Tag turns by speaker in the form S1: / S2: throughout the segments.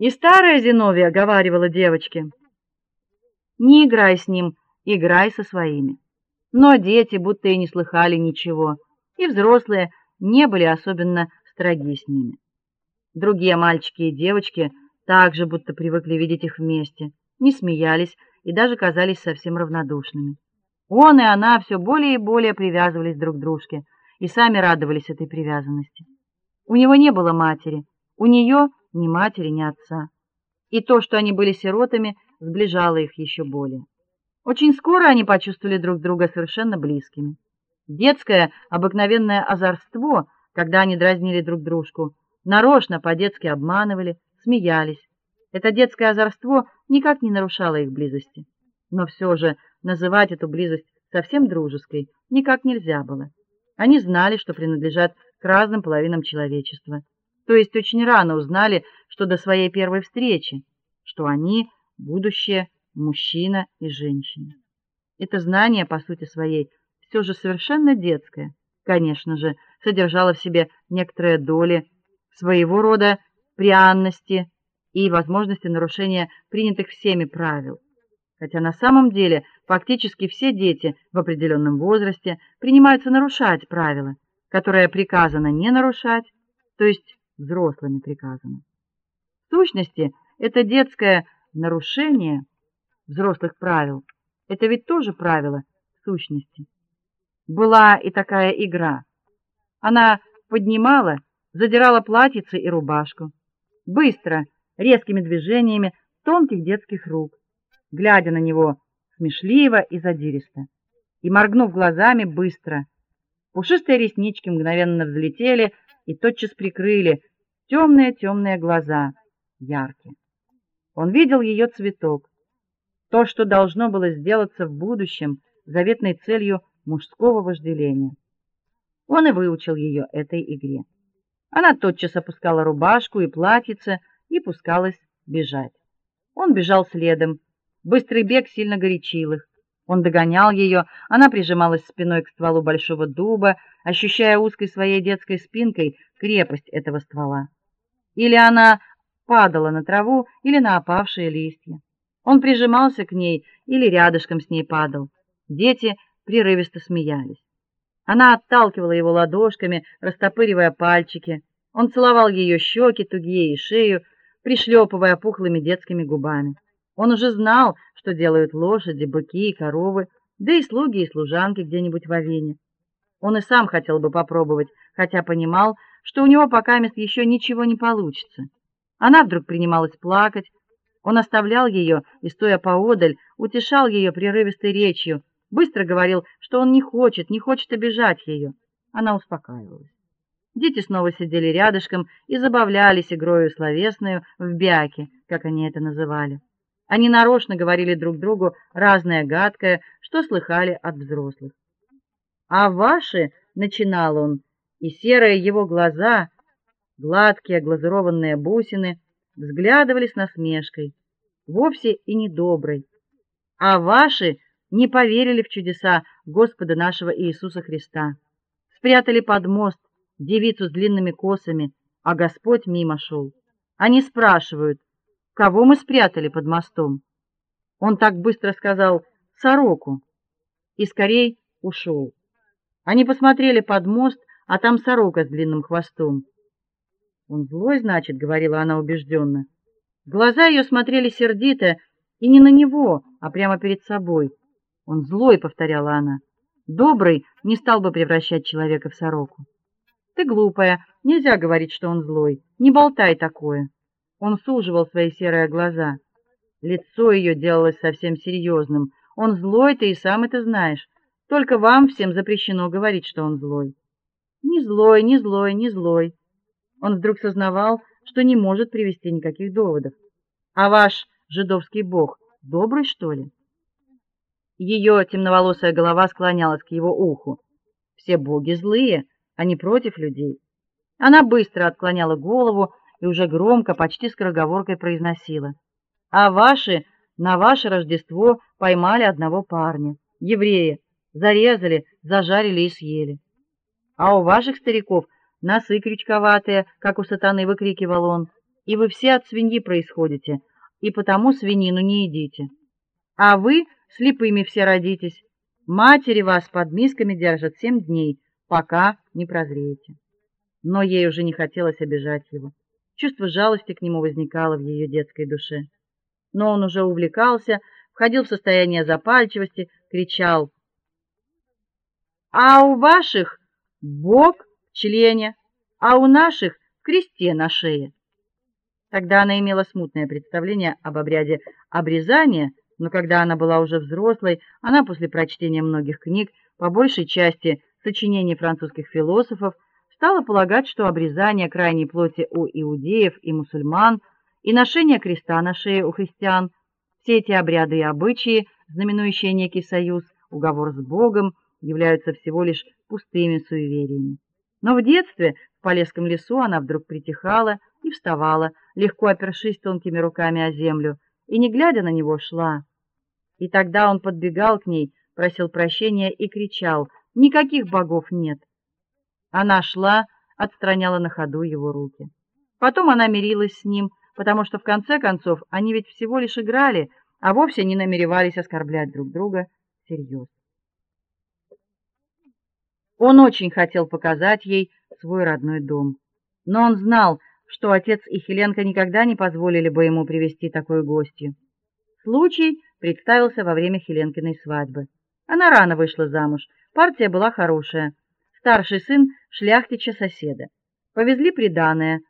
S1: И старая Зиновия говаривала девочке: "Не играй с ним, играй со своими". Но дети будто и не слыхали ничего, и взрослые не были особенно строги с ними. Другие мальчики и девочки также будто привыкли видеть их вместе, не смеялись и даже казались совсем равнодушными. Он и она все более и более привязывались друг к дружке и сами радовались этой привязанности. У него не было матери, у нее ни матери, ни отца. И то, что они были сиротами, сближало их еще более. Очень скоро они почувствовали друг друга совершенно близкими. Детское обыкновенное озорство, когда они дразнили друг дружку, нарочно по-детски обманывали, смеялись. Это детское озорство никак не нарушало их близости. Но все же называть эту близость совсем дружеской никак нельзя было. Они знали, что принадлежат к разным половинам человечества. То есть очень рано узнали, что до своей первой встречи, что они будущее мужчина и женщина. Это знание по сути своей все же совершенно детское. Конечно же, содержало в себе некоторые доли своего рода пряности и возможности нарушения принятых всеми правил. Хотя на самом деле фактически все дети в определенном возрасте принимаются нарушать правила, которые приказано не нарушать, то есть взрослыми приказано. В сущности, это детское нарушение взрослых правил это ведь тоже правило в сущности. Была и такая игра. Она поднимала, задирала платьице и рубашку, быстро, резкими движениями тонких детских рук, глядя на него смешливо и задиристо, и моргнув глазами быстро. Пушистые реснички мгновенно взлетели и тотчас прикрыли темные-темные глаза, яркие. Он видел ее цветок, то, что должно было сделаться в будущем заветной целью мужского вожделения. Он и выучил ее этой игре. Она тотчас опускала рубашку и платьице и пускалась бежать. Он бежал следом. Быстрый бег сильно горячил их. Он догонял ее, она прижималась спиной к стволу большого дуба, ощущая узкой своей детской спинкой крепость этого ствола. Или она падала на траву или на опавшие листья. Он прижимался к ней или рядышком с ней падал. Дети прерывисто смеялись. Она отталкивала его ладошками, растопыривая пальчики. Он целовал ее щеки, тугие и шею, пришлепывая пухлыми детскими губами. Он уже знал, что делают лошади, быки и коровы, да и слуги и служанки где-нибудь в Авине. Он и сам хотел бы попробовать, хотя понимал, что у него пока мест еще ничего не получится. Она вдруг принималась плакать. Он оставлял ее и стоя поодаль, утешал ее прерывистой речью, быстро говорил, что он не хочет, не хочет обижать ее. Она успокаивалась. Дети снова сидели рядышком и забавлялись игрой словесную в бяки, как они это называли. Они нарочно говорили друг другу разное гадкое, что слыхали от взрослых. А ваши, начинал он, и серые его глаза, гладкие глазурованные бусины, взглядывали с насмешкой, вовсе и не доброй. А ваши не поверили в чудеса Господа нашего Иисуса Христа. Спрятали под мост девицу с длинными косами, а Господь мимо шел. Они спрашивают: "Кого мы спрятали под мостом?" Он так быстро сказал: "Сороку". И скорей ушел. Они посмотрели под мост, а там сорока с длинным хвостом. Он злой, значит, говорила она убежденно. Глаза ее смотрели сердито и не на него, а прямо перед собой. Он злой, повторяла она. Добрый не стал бы превращать человека в сороку. Ты глупая, нельзя говорить, что он злой. Не болтай такое. Он суживал свои серые глаза. Лицо ее делалось совсем серьезным. Он злой, ты и сам это знаешь. Только вам всем запрещено говорить, что он злой. Не злой, не злой, не злой. Он вдруг сознавал, что не может привести никаких доводов. А ваш жидовский бог добрый, что ли? Ее темноволосая голова склонялась к его уху. Все боги злые, они против людей. Она быстро отклоняла голову и уже громко, почти скороговоркой произносила: "А ваши на ваше Рождество поймали одного парня, еврея, зарезали, зажарили и съели. А у ваших стариков носы крючковатые, как у сатаны, выкрикивал он. и вы все от свиньи происходите, и потому свинину не едите. А вы слепыми все родитесь. Матери вас под мисками держат семь дней, пока не прозреете. Но ей уже не хотелось обижать его. Чувство жалости к нему возникало в ее детской душе. Но он уже увлекался, входил в состояние запальчивости, кричал: "А у ваших бог в члене, а у наших в кресте на шее". Тогда она имела смутное представление об обряде обрезания, но когда она была уже взрослой, она после прочтения многих книг, по большей части сочинений французских философов, стала полагать, что обрезание крайней плоти у иудеев и мусульман и ношение креста на шее у христиан все эти обряды и обычаи, знаменующие некий союз, уговор с Богом, являются всего лишь пустыми суевериями. Но в детстве в Полесском лесу она вдруг притихала и вставала, легко опершись тонкими руками о землю, и не глядя на него шла. И тогда он подбегал к ней, просил прощения и кричал: "Никаких богов нет". Она шла, отстраняла на ходу его руки. Потом она мирилась с ним, потому что в конце концов они ведь всего лишь играли, а вовсе не намеревались оскорблять друг друга всерьез. Он очень хотел показать ей свой родной дом, но он знал, что отец и Хеленка никогда не позволили бы ему привести такую гостью. Случай представился во время Хеленкиной свадьбы. Она рано вышла замуж, партия была хорошая. Старший сын шляхтича соседа. Повезли приданое,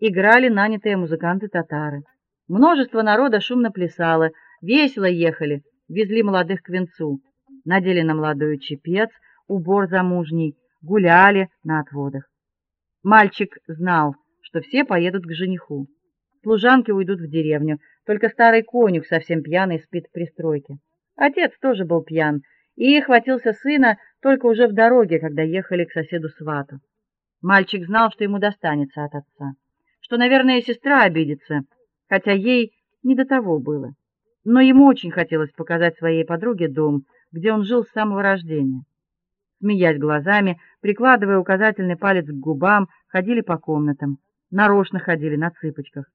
S1: играли нанятые музыканты-татары. Множество народа шумно плясало, весело ехали, везли молодых к венцу. Надели на молодую чепец, убор замужний, гуляли на отводах. Мальчик знал, что все поедут к жениху. Служанки уйдут в деревню, только старый конюх совсем пьяный спит в пристройке. Отец тоже был пьян и хватился сына только уже в дороге, когда ехали к соседу-свату. Мальчик знал, что ему достанется от отца, что, наверное, сестра обидится, хотя ей не до того было. Но ему очень хотелось показать своей подруге дом, где он жил с самого рождения. Смеясь глазами, прикладывая указательный палец к губам, ходили по комнатам нарочно ходили на цыпочках.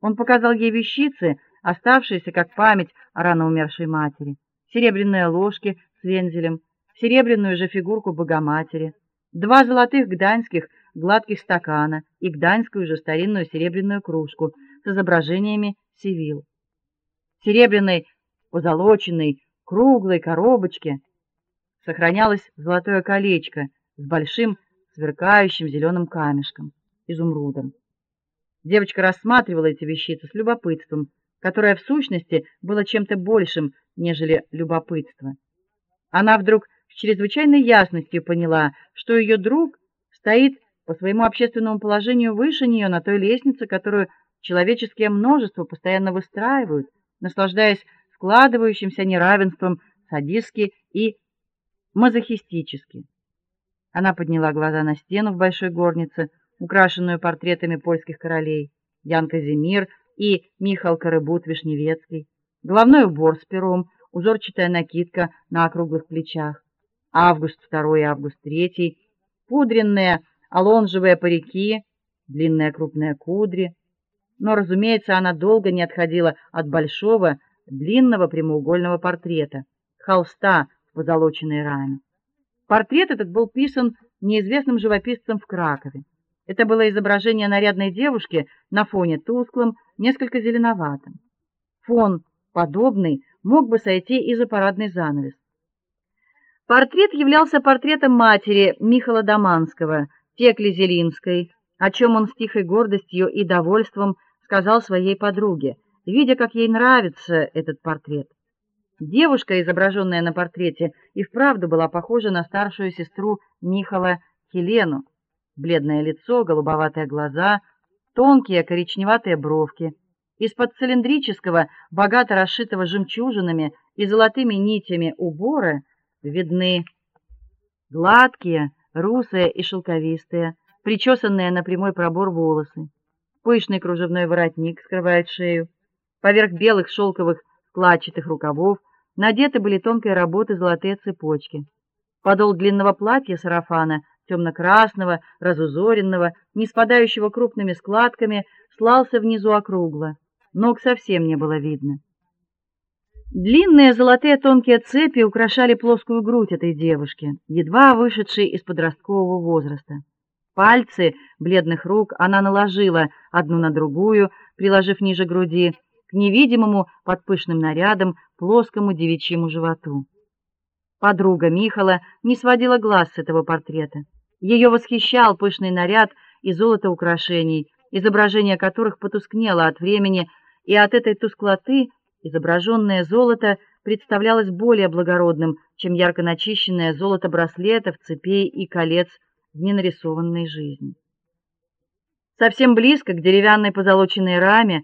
S1: Он показал ей вещицы, оставшиеся как память о рано умершей матери: серебряные ложки с вензелем, серебряную же фигурку Богоматери, два золотых гданьских гладких стакана и гданьскую же старинную серебряную кружку с изображениями сивил. В серебряной позолоченной круглой коробочке сохранялось золотое колечко с большим сверкающим зеленым камешком изумрудом. Девочка рассматривала эти вещицы с любопытством, которое в сущности было чем-то большим, нежели любопытство. Она вдруг с чрезвычайной ясностью поняла, что ее друг стоит по своему общественному положению выше нее на той лестнице, которую человеческое множество постоянно выстраивают, наслаждаясь складывающимся неравенством садистски и мазохистически. Она подняла глаза на стену в большой горнице, украшенную портретами польских королей: Ян Казимир и Михаил Карыбут-Вишневецкий, головной убор с пером, узорчатая накидка на округлых плечах, Август II и Август III, пудренные алонжевые парики, длинные крупные кудри. Но, разумеется, она долго не отходила от большого, длинного прямоугольного портрета, холста позолоченной раме. Портрет этот был писан неизвестным живописцем в Кракове. Это было изображение нарядной девушки на фоне тусклом, несколько зеленоватым. Фон подобный мог бы сойти и за парадный занавес. Портрет являлся портретом матери Михаила Доманского, Текли Зелинской, о чем он с тихой гордостью и довольством сказал своей подруге, видя, как ей нравится этот портрет. Девушка, изображенная на портрете, и вправду была похожа на старшую сестру Михаила Хелену бледное лицо, голубоватые глаза, тонкие коричневатые бровки. Из-под цилиндрического, богато расшитого жемчужинами и золотыми нитями убора видны гладкие, русые и шелковистые, причесанные на прямой пробор волосы. Пышный кружевной воротник скрывает шею. Поверх белых шелковых складчатых рукавов надеты были тонкой работы золотые цепочки. Подол длинного платья сарафана темно-красного, разузоренного, не спадающего крупными складками, слался внизу округло. Ног совсем не было видно. Длинные золотые тонкие цепи украшали плоскую грудь этой девушки, едва вышедшей из подросткового возраста. Пальцы бледных рук она наложила одну на другую, приложив ниже груди к невидимому под пышным нарядом плоскому девичьему животу. Подруга Михала не сводила глаз с этого портрета. Ее восхищал пышный наряд и золото украшений, изображение которых потускнело от времени, и от этой тусклоты изображенное золото представлялось более благородным, чем ярко начищенное золото браслетов, цепей и колец в ненарисованной жизни. Совсем близко к деревянной позолоченной раме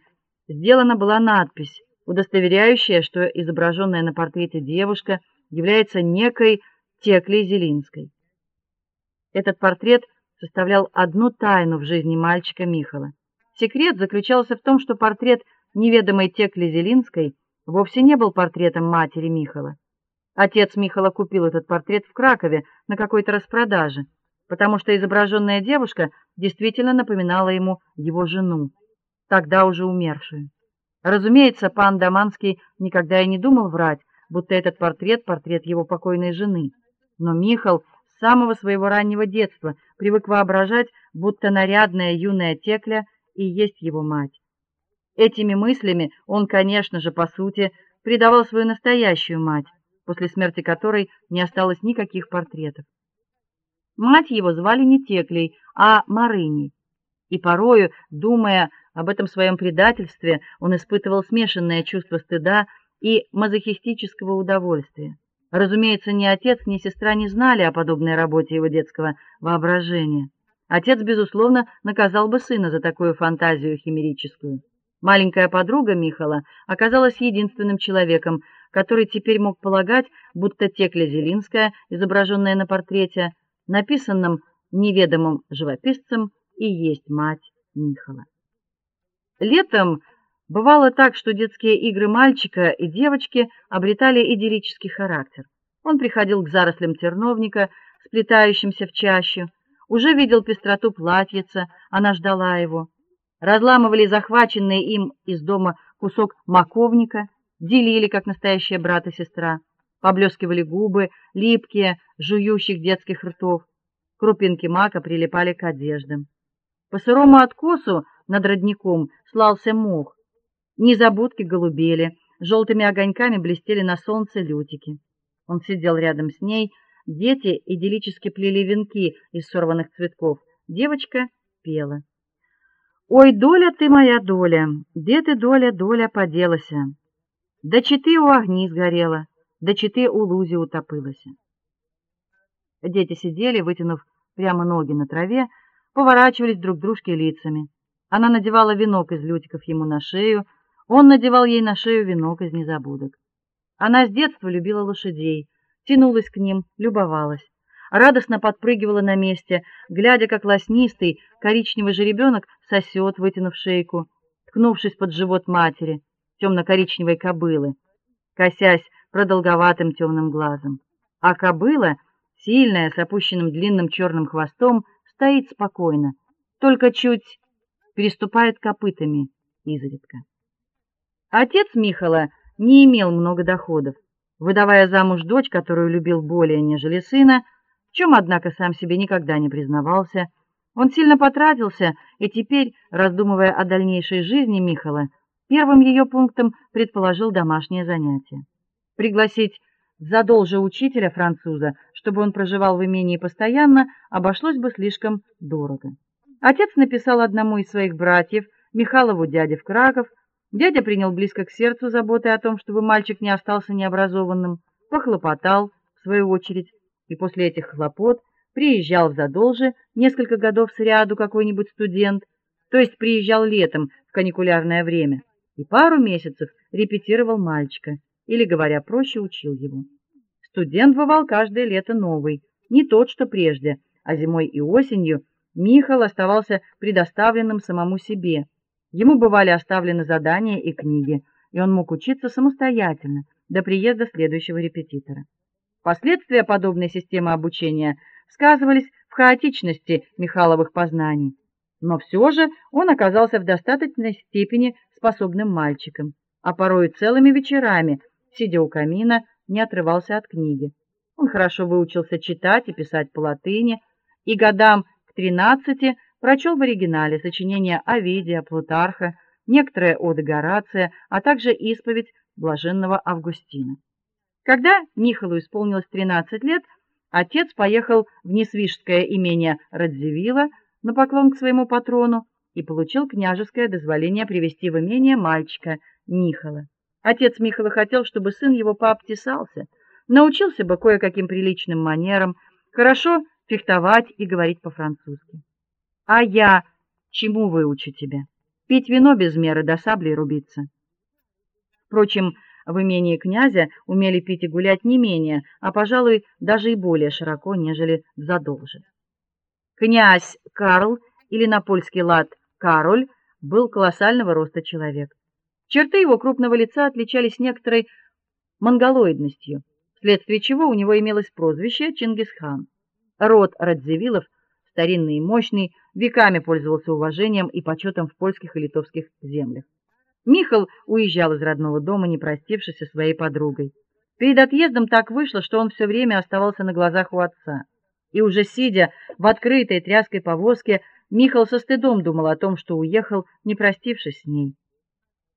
S1: сделана была надпись, удостоверяющая, что изображенная на портрете девушка является некой Теклей Зелинской. Этот портрет составлял одну тайну в жизни мальчика Михала. Секрет заключался в том, что портрет неведомой Текли Зелинской вовсе не был портретом матери Михала. Отец Михала купил этот портрет в Кракове на какой-то распродаже потому что изображенная девушка действительно напоминала ему его жену, тогда уже умершую. Разумеется, пан Даманский никогда и не думал врать, будто этот портрет портрет его покойной жены. Но Михал с самого своего раннего детства привык воображать, будто нарядная юная Текля и есть его мать. Этими мыслями он, конечно же, по сути, предавал свою настоящую мать, после смерти которой не осталось никаких портретов. Мать его звали не Теклей, а Марыней. И порою, думая об этом своем предательстве, он испытывал смешанное чувство стыда и мазохистического удовольствия. Разумеется, ни отец, ни сестра не знали о подобной работе его детского воображения. Отец, безусловно, наказал бы сына за такую фантазию химерическую. Маленькая подруга Михала оказалась единственным человеком, который теперь мог полагать, будто Текля Зелинская, изображенная на портрете, написанном неведомым живописцем, и есть мать Михала. Летом бывало так, что детские игры мальчика и девочки обретали идиллический характер. Он приходил к зарослям терновника, сплетающимся в чащу, уже видел пестроту платьица, она ждала его. Разламывали захваченный им из дома кусок маковника, делили как настоящие брат и сестра поблескивали губы, липкие, жующих детских ртов. Крупинки мака прилипали к одеждам. По сырому откосу над родником слался мох. Незабудки голубели, желтыми огоньками блестели на солнце лютики. Он сидел рядом с ней, дети идиллически плели венки из сорванных цветков. Девочка пела. Ой, доля ты моя доля, где ты доля, доля поделася? Да чи ты у огни сгорела? да читы у лузи утопылася. Дети сидели, вытянув прямо ноги на траве, поворачивались друг к дружке лицами. Она надевала венок из лютиков ему на шею, он надевал ей на шею венок из незабудок. Она с детства любила лошадей, тянулась к ним, любовалась, радостно подпрыгивала на месте, глядя, как лоснистый коричневый жеребенок сосет, вытянув шейку, ткнувшись под живот матери, темно коричневой кобылы, косясь продолговатым темным глазом. А кобыла, сильная, с опущенным длинным черным хвостом, стоит спокойно, только чуть переступает копытами изредка. Отец Михала не имел много доходов, выдавая замуж дочь, которую любил более, нежели сына, в чем однако сам себе никогда не признавался. Он сильно потратился, и теперь, раздумывая о дальнейшей жизни Михала, первым ее пунктом предположил домашнее занятие пригласить задолже учителя француза, чтобы он проживал в имении постоянно, обошлось бы слишком дорого. Отец написал одному из своих братьев, Михайлову дяде в Краков. Дядя принял близко к сердцу заботы о том, чтобы мальчик не остался необразованным, похлопотал в свою очередь, и после этих хлопот приезжал в задолже несколько годов сряду какой-нибудь студент, то есть приезжал летом в каникулярное время, и пару месяцев репетировал мальчика или, говоря проще, учил его. Студент бывал каждое лето новый, не тот, что прежде, а зимой и осенью Михаил оставался предоставленным самому себе. Ему бывали оставлены задания и книги, и он мог учиться самостоятельно до приезда следующего репетитора. Последствия подобной системы обучения сказывались в хаотичности Михайловых познаний. Но все же он оказался в достаточной степени способным мальчиком, а порой целыми вечерами, сидя у камина, не отрывался от книги. Он хорошо выучился читать и писать по-латыни, и годам к тринадцати прочел в оригинале сочинения Овидия, Плутарха, некоторые оды Горация, а также исповедь блаженного Августина. Когда Михаилу исполнилось 13 лет, отец поехал в Несвижское имение Радзивилла на поклон к своему патрону и получил княжеское дозволение привести в имение мальчика Михаила. Отец Михаила хотел, чтобы сын его пообтесался, научился бы кое-каким приличным манерам, хорошо фехтовать и говорить по-французски. А я чему выучу тебя? Пить вино без меры, до сабли рубиться. Впрочем, в имении князя умели пить и гулять не менее, а, пожалуй, даже и более широко, нежели в Задолже. Князь Карл, или на польский лад Кароль, был колоссального роста человек. Черты его крупного лица отличались некоторой монголоидностью, вследствие чего у него имелось прозвище Чингисхан. Род Радзивиллов, старинный и мощный, веками пользовался уважением и почетом в польских и литовских землях. Михаил уезжал из родного дома, не простившись со своей подругой. Перед отъездом так вышло, что он все время оставался на глазах у отца. И уже сидя в открытой тряской повозке, Михаил со стыдом думал о том, что уехал, не простившись с ней.